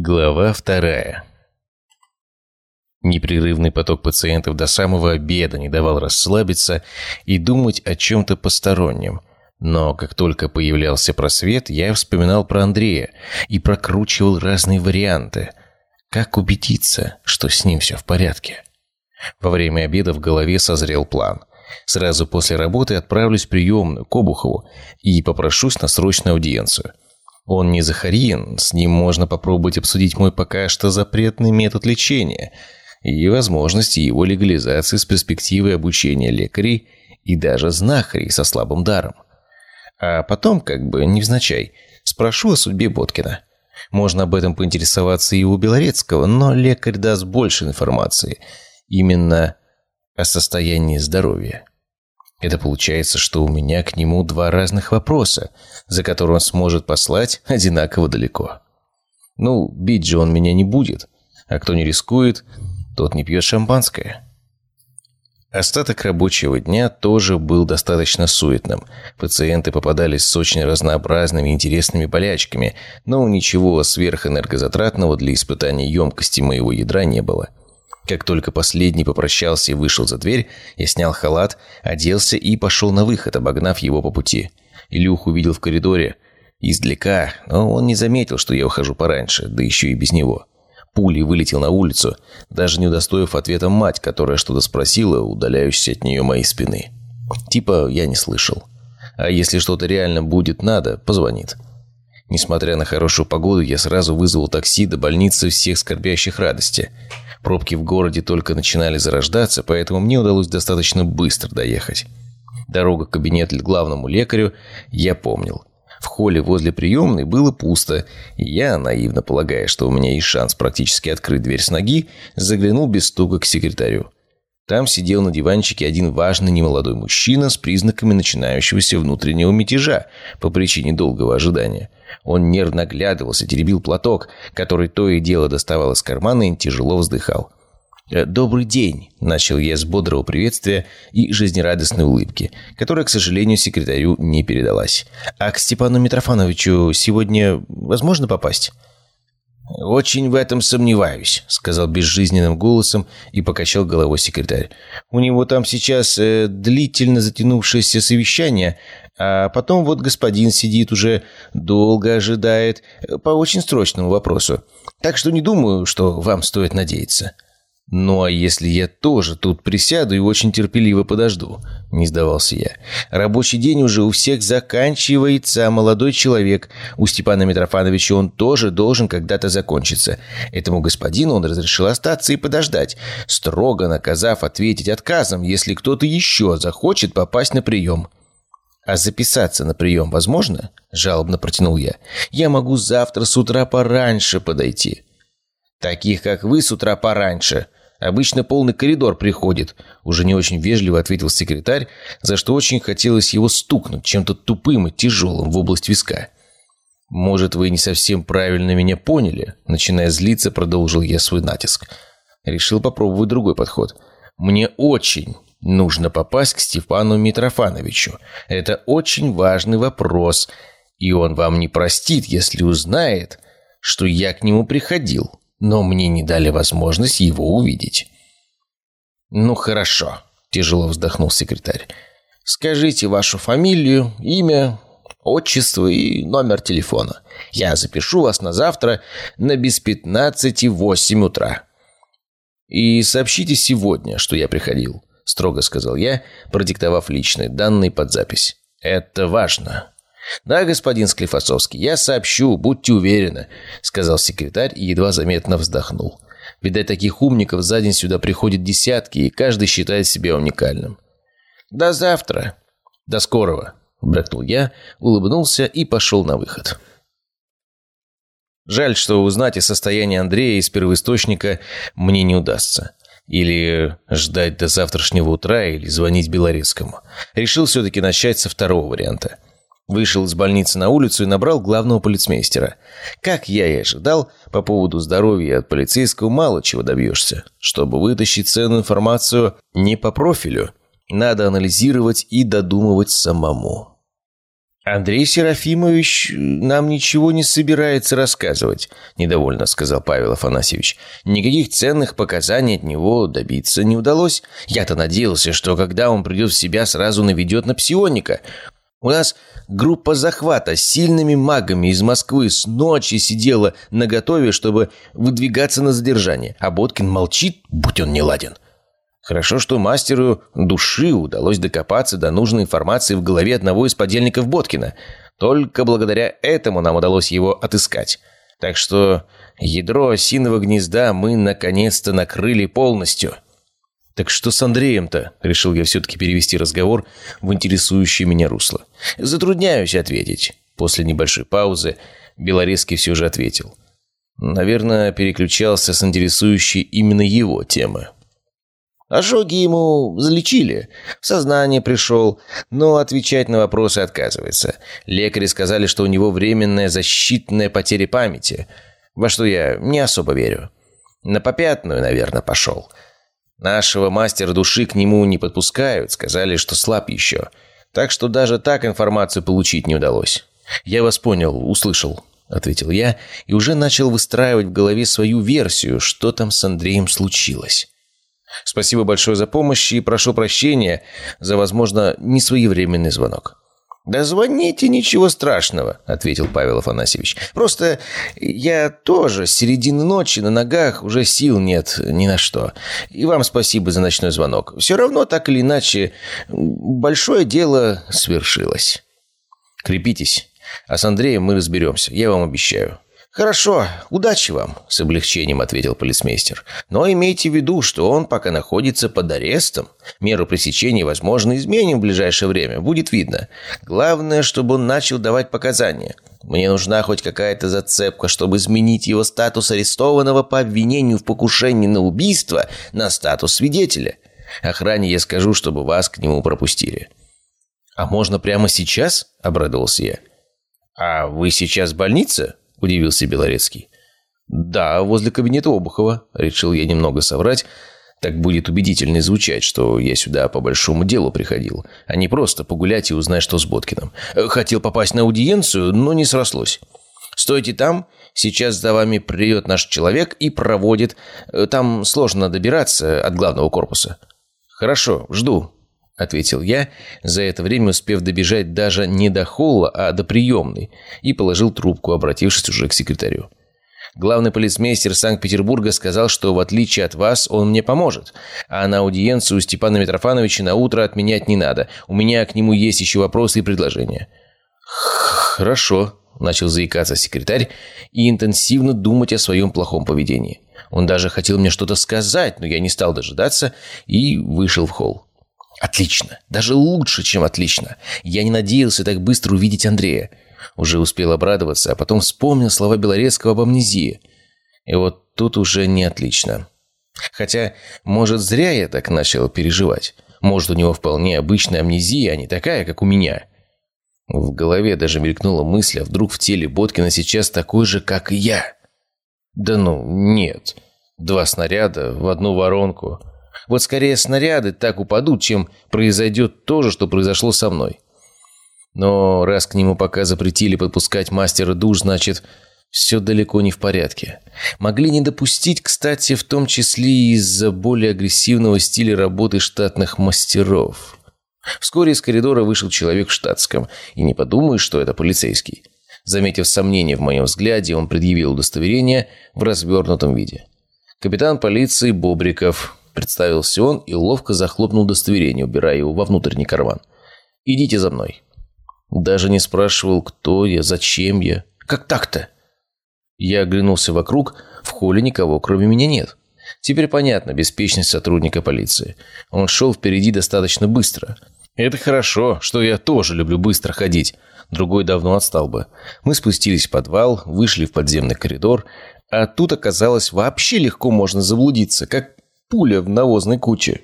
Глава вторая. Непрерывный поток пациентов до самого обеда не давал расслабиться и думать о чем-то постороннем. Но как только появлялся просвет, я вспоминал про Андрея и прокручивал разные варианты. Как убедиться, что с ним все в порядке? Во время обеда в голове созрел план. Сразу после работы отправлюсь в приемную к Обухову и попрошусь на срочную аудиенцию. Он не Захарин, с ним можно попробовать обсудить мой пока что запретный метод лечения и возможности его легализации с перспективой обучения лекарей и даже знахарей со слабым даром. А потом, как бы невзначай, спрошу о судьбе Боткина. Можно об этом поинтересоваться и у Белорецкого, но лекарь даст больше информации. Именно о состоянии здоровья. Это получается, что у меня к нему два разных вопроса, за которые он сможет послать одинаково далеко. Ну, бить же он меня не будет, а кто не рискует, тот не пьет шампанское. Остаток рабочего дня тоже был достаточно суетным. Пациенты попадались с очень разнообразными интересными болячками, но ничего сверхэнергозатратного для испытания емкости моего ядра не было. Как только последний попрощался и вышел за дверь, я снял халат, оделся и пошел на выход, обогнав его по пути. Илюх увидел в коридоре издалека, но он не заметил, что я ухожу пораньше, да еще и без него. Пулей вылетел на улицу, даже не удостоив ответа мать, которая что-то спросила, удаляющаяся от нее моей спины. Типа я не слышал. А если что-то реально будет надо, позвонит. Несмотря на хорошую погоду, я сразу вызвал такси до больницы всех скорбящих радости – Пробки в городе только начинали зарождаться, поэтому мне удалось достаточно быстро доехать. Дорога к кабинету главному лекарю я помнил. В холле возле приемной было пусто, и я, наивно полагая, что у меня есть шанс практически открыть дверь с ноги, заглянул без стука к секретарю. Там сидел на диванчике один важный немолодой мужчина с признаками начинающегося внутреннего мятежа по причине долгого ожидания. Он нервно оглядывался, теребил платок, который то и дело доставал из кармана и тяжело вздыхал. «Э, «Добрый день», – начал я с бодрого приветствия и жизнерадостной улыбки, которая, к сожалению, секретарю не передалась. «А к Степану Митрофановичу сегодня возможно попасть?» «Очень в этом сомневаюсь», — сказал безжизненным голосом и покачал головой секретарь. «У него там сейчас э, длительно затянувшееся совещание, а потом вот господин сидит уже, долго ожидает, э, по очень срочному вопросу. Так что не думаю, что вам стоит надеяться». «Ну а если я тоже тут присяду и очень терпеливо подожду?» – не сдавался я. «Рабочий день уже у всех заканчивается, а молодой человек, у Степана Митрофановича он тоже должен когда-то закончиться. Этому господину он разрешил остаться и подождать, строго наказав ответить отказом, если кто-то еще захочет попасть на прием». «А записаться на прием возможно?» – жалобно протянул я. «Я могу завтра с утра пораньше подойти». «Таких, как вы, с утра пораньше», Обычно полный коридор приходит», – уже не очень вежливо ответил секретарь, за что очень хотелось его стукнуть чем-то тупым и тяжелым в область виска. «Может, вы не совсем правильно меня поняли?» Начиная злиться, продолжил я свой натиск. Решил попробовать другой подход. «Мне очень нужно попасть к Степану Митрофановичу. Это очень важный вопрос, и он вам не простит, если узнает, что я к нему приходил но мне не дали возможность его увидеть. «Ну хорошо», – тяжело вздохнул секретарь. «Скажите вашу фамилию, имя, отчество и номер телефона. Я запишу вас на завтра на без пятнадцати восемь утра». «И сообщите сегодня, что я приходил», – строго сказал я, продиктовав личные данные под запись. «Это важно». «Да, господин Склифосовский, я сообщу, будьте уверены», — сказал секретарь и едва заметно вздохнул. «Видать, таких умников за день сюда приходят десятки, и каждый считает себя уникальным». «До завтра». «До скорого», — бракнул я, улыбнулся и пошел на выход. Жаль, что узнать о состоянии Андрея из первоисточника мне не удастся. Или ждать до завтрашнего утра, или звонить Белорецкому. Решил все-таки начать со второго варианта. Вышел из больницы на улицу и набрал главного полицмейстера. Как я и ожидал, по поводу здоровья от полицейского мало чего добьешься. Чтобы вытащить ценную информацию не по профилю, надо анализировать и додумывать самому. «Андрей Серафимович нам ничего не собирается рассказывать», – недовольно сказал Павел Афанасьевич. «Никаких ценных показаний от него добиться не удалось. Я-то надеялся, что когда он придет в себя, сразу наведет на псионика. У нас группа захвата с сильными магами из Москвы с ночи сидела наготове, чтобы выдвигаться на задержание, а Боткин молчит, будь он неладен». Хорошо, что мастеру души удалось докопаться до нужной информации в голове одного из подельников Боткина. Только благодаря этому нам удалось его отыскать. Так что ядро осиного гнезда мы наконец-то накрыли полностью. «Так что с Андреем-то?» – решил я все-таки перевести разговор в интересующее меня русло. «Затрудняюсь ответить». После небольшой паузы Белорецкий все же ответил. Наверное, переключался с интересующей именно его темы. Ожоги ему залечили, в сознание пришел, но отвечать на вопросы отказывается. Лекари сказали, что у него временная защитная потеря памяти, во что я не особо верю. На попятную, наверное, пошел. Нашего мастера души к нему не подпускают, сказали, что слаб еще. Так что даже так информацию получить не удалось. «Я вас понял, услышал», — ответил я, и уже начал выстраивать в голове свою версию, что там с Андреем случилось. Спасибо большое за помощь и прошу прощения за, возможно, несвоевременный звонок». «Да звоните, ничего страшного», — ответил Павел Афанасьевич. «Просто я тоже с середины ночи на ногах, уже сил нет ни на что. И вам спасибо за ночной звонок. Все равно, так или иначе, большое дело свершилось». «Крепитесь, а с Андреем мы разберемся, я вам обещаю». «Хорошо, удачи вам», — с облегчением ответил полицмейстер. «Но имейте в виду, что он пока находится под арестом. Меру пресечения, возможно, изменим в ближайшее время, будет видно. Главное, чтобы он начал давать показания. Мне нужна хоть какая-то зацепка, чтобы изменить его статус арестованного по обвинению в покушении на убийство на статус свидетеля. Охране я скажу, чтобы вас к нему пропустили». «А можно прямо сейчас?» — обрадовался я. «А вы сейчас в больнице?» – удивился Белорецкий. «Да, возле кабинета Обухова», – решил я немного соврать. Так будет убедительнее звучать, что я сюда по большому делу приходил, а не просто погулять и узнать, что с Боткиным. Хотел попасть на аудиенцию, но не срослось. «Стойте там, сейчас за вами придет наш человек и проводит. Там сложно добираться от главного корпуса». «Хорошо, жду», — ответил я, за это время успев добежать даже не до холла, а до приемной, и положил трубку, обратившись уже к секретарю. Главный полицмейстер Санкт-Петербурга сказал, что в отличие от вас он мне поможет, а на аудиенцию Степана Митрофановича на утро отменять не надо. У меня к нему есть еще вопросы и предложения. «Хорошо», – начал заикаться секретарь и интенсивно думать о своем плохом поведении. Он даже хотел мне что-то сказать, но я не стал дожидаться и вышел в холл. Отлично. Даже лучше, чем отлично. Я не надеялся так быстро увидеть Андрея. Уже успел обрадоваться, а потом вспомнил слова Белорецкого об амнезии. И вот тут уже не отлично. Хотя, может, зря я так начал переживать. Может, у него вполне обычная амнезия, а не такая, как у меня. В голове даже мелькнула мысль, а вдруг в теле Боткина сейчас такой же, как и я. Да ну, нет. Два снаряда в одну воронку. Вот скорее снаряды так упадут, чем произойдет то же, что произошло со мной. Но раз к нему пока запретили подпускать мастера душ, значит, все далеко не в порядке. Могли не допустить, кстати, в том числе из-за более агрессивного стиля работы штатных мастеров. Вскоре из коридора вышел человек в штатском, и не подумаешь, что это полицейский. Заметив сомнение в моем взгляде, он предъявил удостоверение в развернутом виде. Капитан полиции Бобриков, Представился он и ловко захлопнул удостоверение, убирая его во внутренний карман. «Идите за мной». Даже не спрашивал, кто я, зачем я. Как так-то? Я оглянулся вокруг, в холле никого, кроме меня нет. Теперь понятно беспечность сотрудника полиции. Он шел впереди достаточно быстро. Это хорошо, что я тоже люблю быстро ходить. Другой давно отстал бы. Мы спустились в подвал, вышли в подземный коридор, а тут оказалось вообще легко можно заблудиться, как пуля в навозной куче.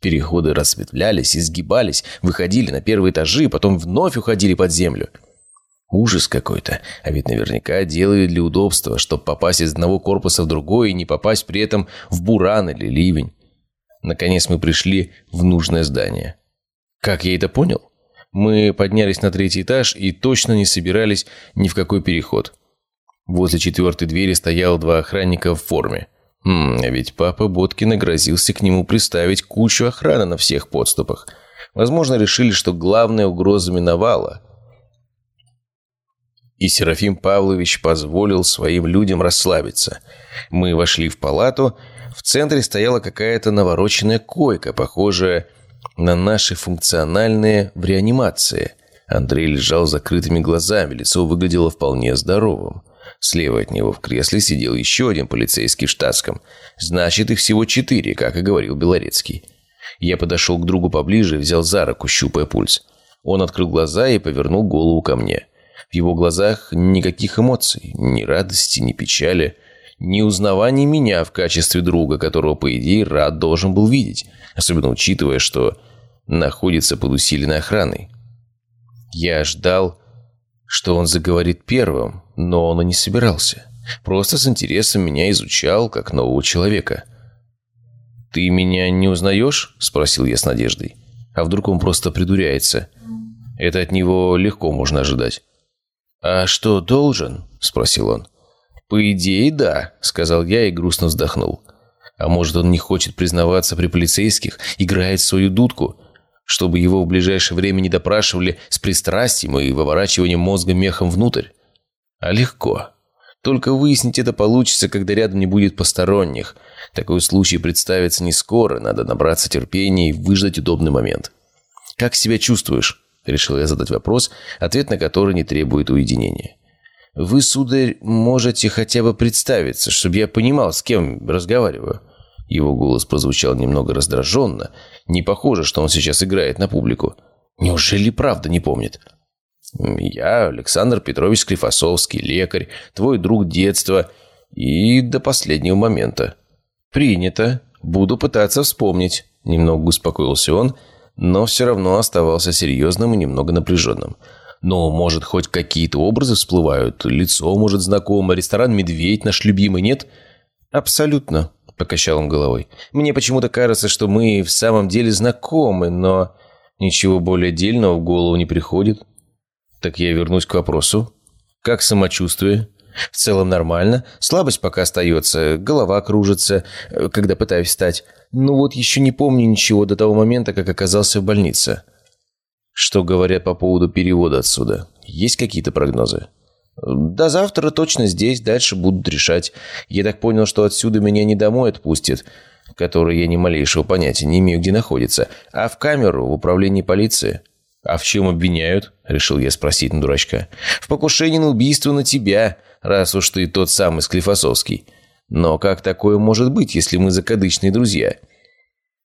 Переходы расветвлялись, изгибались, выходили на первые этажи, потом вновь уходили под землю. Ужас какой-то. А ведь наверняка делали для удобства, чтобы попасть из одного корпуса в другой и не попасть при этом в буран или ливень. Наконец мы пришли в нужное здание. Как я это понял? Мы поднялись на третий этаж и точно не собирались ни в какой переход. Возле четвертой двери стояло два охранника в форме. Ведь папа Боткина грозился к нему приставить кучу охраны на всех подступах. Возможно, решили, что главная угроза миновала. И Серафим Павлович позволил своим людям расслабиться. Мы вошли в палату. В центре стояла какая-то навороченная койка, похожая на наши функциональные в реанимации. Андрей лежал с закрытыми глазами, лицо выглядело вполне здоровым. Слева от него в кресле сидел еще один полицейский в штатском. Значит, их всего четыре, как и говорил Белорецкий. Я подошел к другу поближе и взял за руку, щупая пульс. Он открыл глаза и повернул голову ко мне. В его глазах никаких эмоций, ни радости, ни печали, ни узнавания меня в качестве друга, которого, по идее, рад должен был видеть, особенно учитывая, что находится под усиленной охраной. Я ждал, что он заговорит первым, но он и не собирался. Просто с интересом меня изучал, как нового человека. «Ты меня не узнаешь?» – спросил я с надеждой. «А вдруг он просто придуряется? Это от него легко можно ожидать». «А что, должен?» – спросил он. «По идее, да», – сказал я и грустно вздохнул. «А может, он не хочет признаваться при полицейских, играет свою дудку?» чтобы его в ближайшее время не допрашивали с пристрастием и выворачиванием мозга мехом внутрь. А легко. Только выяснить это получится, когда рядом не будет посторонних. Такой случай представится не скоро, надо набраться терпения и выждать удобный момент. «Как себя чувствуешь?» – решил я задать вопрос, ответ на который не требует уединения. «Вы, сударь, можете хотя бы представиться, чтобы я понимал, с кем разговариваю?» Его голос прозвучал немного раздраженно. Не похоже, что он сейчас играет на публику. Неужели правда не помнит? «Я Александр Петрович Склифосовский, лекарь, твой друг детства и до последнего момента». «Принято. Буду пытаться вспомнить», – немного успокоился он, но все равно оставался серьезным и немного напряженным. «Но, может, хоть какие-то образы всплывают? Лицо, может, знакомо, ресторан «Медведь» наш любимый, нет?» «Абсолютно», – покачал он головой. «Мне почему-то кажется, что мы в самом деле знакомы, но ничего более дельного в голову не приходит». «Так я вернусь к вопросу. Как самочувствие?» «В целом нормально. Слабость пока остается, голова кружится, э, когда пытаюсь встать. Ну вот еще не помню ничего до того момента, как оказался в больнице». «Что говорят по поводу перевода отсюда? Есть какие-то прогнозы?» До завтра точно здесь, дальше будут решать. Я так понял, что отсюда меня не домой отпустят, который я ни малейшего понятия не имею, где находится, а в камеру в управлении полиции. «А в чем обвиняют?» – решил я спросить на дурачка. «В покушении на убийство на тебя, раз уж ты тот самый Склифосовский. Но как такое может быть, если мы закадычные друзья?»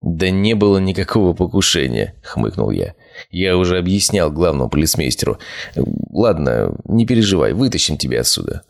«Да не было никакого покушения», – хмыкнул я. «Я уже объяснял главному полицмейстеру. Ладно, не переживай, вытащим тебя отсюда».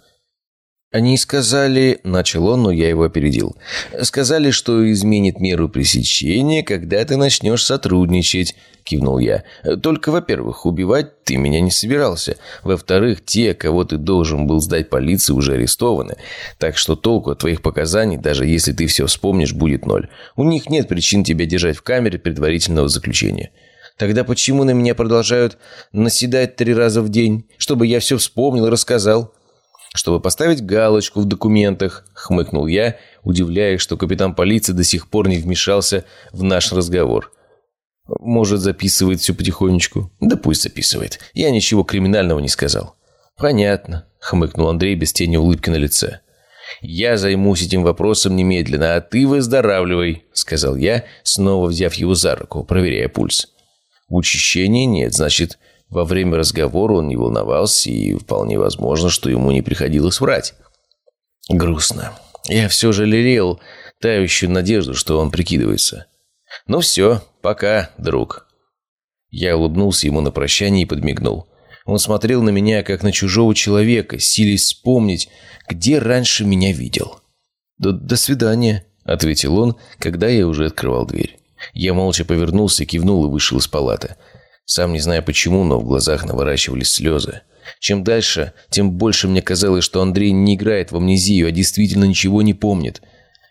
«Они сказали...» – начал он, но я его опередил. «Сказали, что изменит меру пресечения, когда ты начнешь сотрудничать», – кивнул я. «Только, во-первых, убивать ты меня не собирался. Во-вторых, те, кого ты должен был сдать полиции, уже арестованы. Так что толку от твоих показаний, даже если ты все вспомнишь, будет ноль. У них нет причин тебя держать в камере предварительного заключения». Тогда почему на меня продолжают наседать три раза в день, чтобы я все вспомнил и рассказал? Чтобы поставить галочку в документах», — хмыкнул я, удивляясь, что капитан полиции до сих пор не вмешался в наш разговор. «Может, записывает все потихонечку?» «Да пусть записывает. Я ничего криминального не сказал». «Понятно», — хмыкнул Андрей без тени улыбки на лице. «Я займусь этим вопросом немедленно, а ты выздоравливай», — сказал я, снова взяв его за руку, проверяя пульс. «Учащения нет, значит, во время разговора он не волновался, и вполне возможно, что ему не приходилось врать. Грустно. Я все же лелеял тающую надежду, что он прикидывается. «Ну все, пока, друг». Я улыбнулся ему на прощание и подмигнул. Он смотрел на меня, как на чужого человека, силясь вспомнить, где раньше меня видел. «До, «До свидания», — ответил он, когда я уже открывал дверь. Я молча повернулся, кивнул и вышел из палаты. Сам не знаю почему, но в глазах наворачивались слезы. Чем дальше, тем больше мне казалось, что Андрей не играет в амнезию, а действительно ничего не помнит.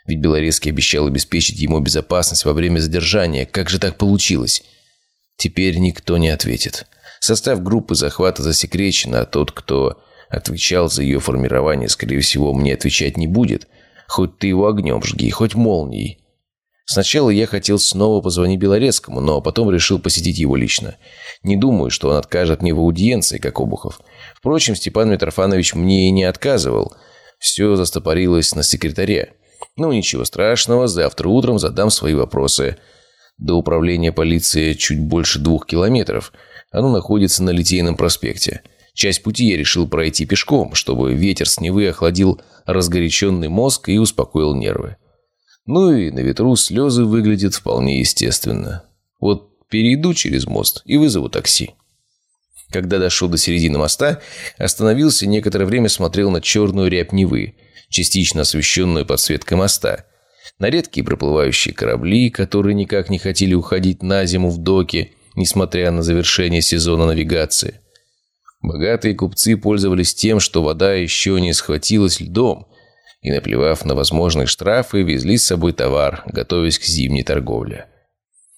Ведь Белорецкий обещал обеспечить ему безопасность во время задержания. Как же так получилось? Теперь никто не ответит. Состав группы захвата засекречен, а тот, кто отвечал за ее формирование, скорее всего, мне отвечать не будет. Хоть ты его огнем жги, хоть молнией. Сначала я хотел снова позвонить Белорецкому, но потом решил посетить его лично. Не думаю, что он откажет мне в аудиенции, как Обухов. Впрочем, Степан Митрофанович мне и не отказывал. Все застопорилось на секретаре. Ну, ничего страшного, завтра утром задам свои вопросы. До управления полиции чуть больше двух километров. Оно находится на Литейном проспекте. Часть пути я решил пройти пешком, чтобы ветер с Невы охладил разгоряченный мозг и успокоил нервы. Ну и на ветру слезы выглядят вполне естественно. Вот перейду через мост и вызову такси. Когда дошел до середины моста, остановился некоторое время смотрел на черную рябь Невы, частично освещенную подсветкой моста, на редкие проплывающие корабли, которые никак не хотели уходить на зиму в доки, несмотря на завершение сезона навигации. Богатые купцы пользовались тем, что вода еще не схватилась льдом, и, наплевав на возможные штрафы, везли с собой товар, готовясь к зимней торговле.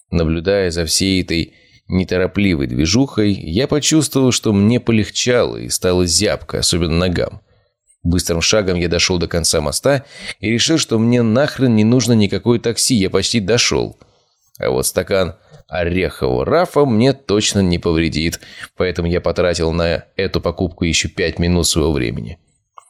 Наблюдая за всей этой неторопливой движухой, я почувствовал, что мне полегчало и стало зябко, особенно ногам. Быстрым шагом я дошел до конца моста и решил, что мне нахрен не нужно никакое такси, я почти дошел. А вот стакан орехового рафа мне точно не повредит, поэтому я потратил на эту покупку еще пять минут своего времени.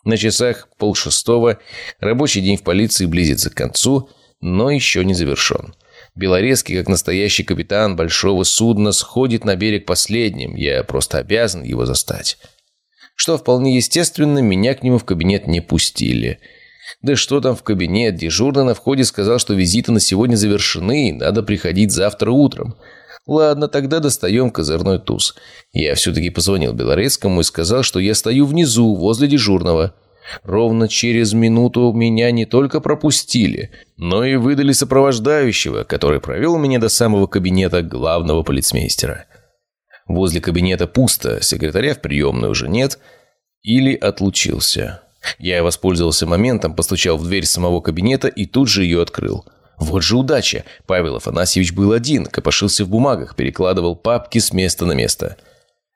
На часах полшестого рабочий день в полиции близится к концу, но еще не завершен. Белорецкий, как настоящий капитан большого судна, сходит на берег последним. Я просто обязан его застать. Что вполне естественно, меня к нему в кабинет не пустили. Да что там в кабинет, дежурный на входе сказал, что визиты на сегодня завершены, и надо приходить завтра утром. Ладно, тогда достаем козырной туз. Я все-таки позвонил Белорецкому и сказал, что я стою внизу, возле дежурного. Ровно через минуту меня не только пропустили, но и выдали сопровождающего, который провел меня до самого кабинета главного полицмейстера. Возле кабинета пусто, секретаря в приемной уже нет или отлучился. Я воспользовался моментом, постучал в дверь самого кабинета и тут же ее открыл. Вот же удача! Павел Афанасьевич был один, копошился в бумагах, перекладывал папки с места на место.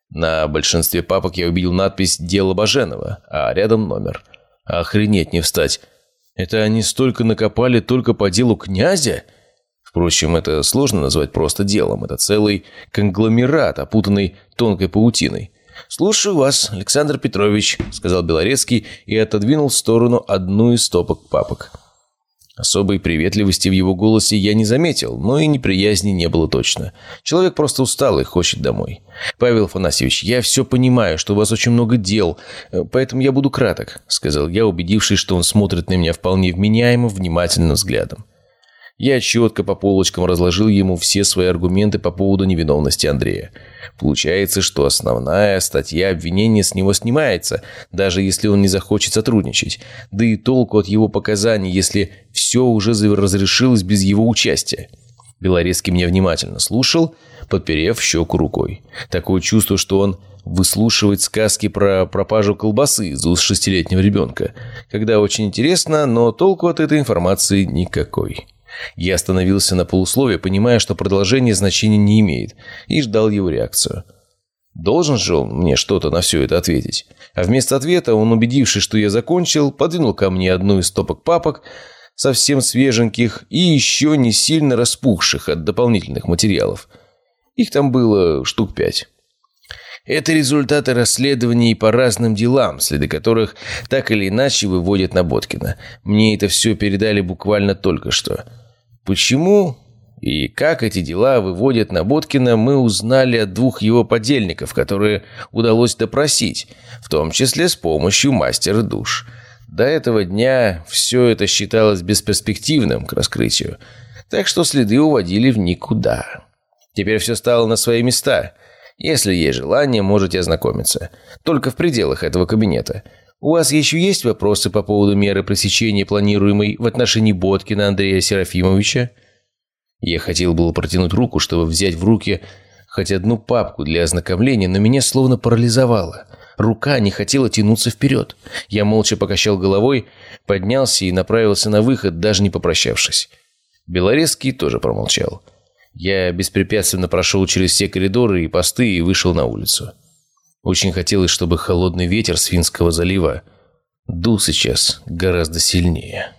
На большинстве папок я увидел надпись «Дело Баженова», а рядом номер. Охренеть не встать. Это они столько накопали только по делу князя? Впрочем, это сложно назвать просто делом. Это целый конгломерат, опутанный тонкой паутиной. «Слушаю вас, Александр Петрович», — сказал Белорецкий и отодвинул в сторону одну из стопок папок. Особой приветливости в его голосе я не заметил, но и неприязни не было точно. Человек просто устал и хочет домой. «Павел Афанасьевич, я все понимаю, что у вас очень много дел, э, поэтому я буду краток», — сказал я, убедившись, что он смотрит на меня вполне вменяемо, внимательным взглядом. Я четко по полочкам разложил ему все свои аргументы по поводу невиновности Андрея. Получается, что основная статья обвинения с него снимается, даже если он не захочет сотрудничать. Да и толку от его показаний, если все уже разрешилось без его участия. Белорецкий меня внимательно слушал, подперев щеку рукой. Такое чувство, что он выслушивает сказки про пропажу колбасы из шестилетнего ребенка. Когда очень интересно, но толку от этой информации никакой. Я остановился на полусловие, понимая, что продолжение значения не имеет, и ждал его реакцию. Должен же он мне что-то на все это ответить. А вместо ответа он, убедившись, что я закончил, подвинул ко мне одну из стопок папок, совсем свеженьких и еще не сильно распухших от дополнительных материалов. Их там было штук пять. Это результаты расследований по разным делам, следы которых так или иначе выводят на Боткина. Мне это все передали буквально только что. Почему и как эти дела выводят на Боткина, мы узнали от двух его подельников, которые удалось допросить, в том числе с помощью мастера душ. До этого дня все это считалось бесперспективным к раскрытию, так что следы уводили в никуда. Теперь все стало на свои места. Если есть желание, можете ознакомиться. Только в пределах этого кабинета – у вас еще есть вопросы по поводу меры пресечения, планируемой в отношении Боткина Андрея Серафимовича?» Я хотел было протянуть руку, чтобы взять в руки хоть одну папку для ознакомления, но меня словно парализовало. Рука не хотела тянуться вперед. Я молча покачал головой, поднялся и направился на выход, даже не попрощавшись. Белорецкий тоже промолчал. Я беспрепятственно прошел через все коридоры и посты и вышел на улицу. Очень хотелось, чтобы холодный ветер с Финского залива дул сейчас гораздо сильнее.